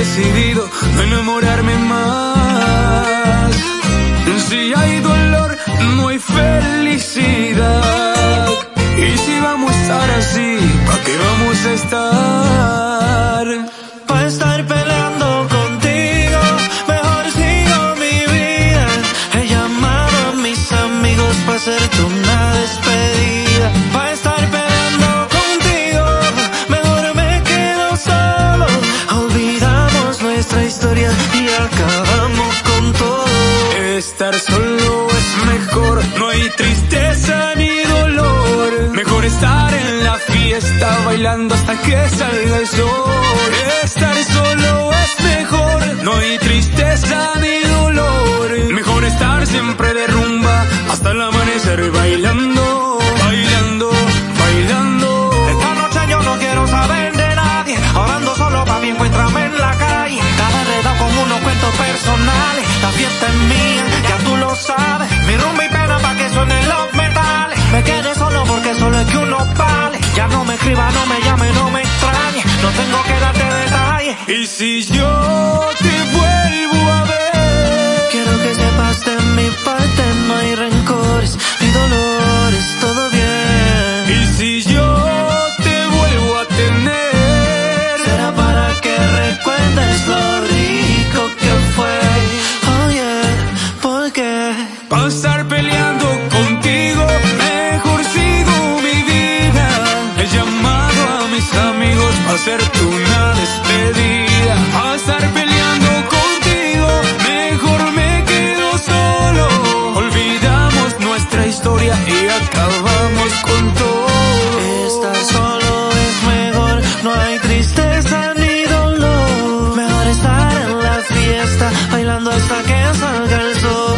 decidido no enamorarme más. y acabamos con todo. Estar solo es mejor, no hay tristeza ni dolor. Mejor estar en la fiesta bailando hasta que salga el sol. Estar solo es mejor, no hay tristeza ni dolor. Mejor estar siempre de rumba hasta el amanecer bailando. Mi rumba y pena pa' que suenen los metales. Me quedé solo porque solo es que uno vale. Ya no me escriba, no me llame, no me extrañe. No tengo que darte detalles. Y si yo y acabamos con todo. estar solo es mejor, no hay tristeza ni dolor. Mejor estar en la fiesta, bailando hasta que salga el sol.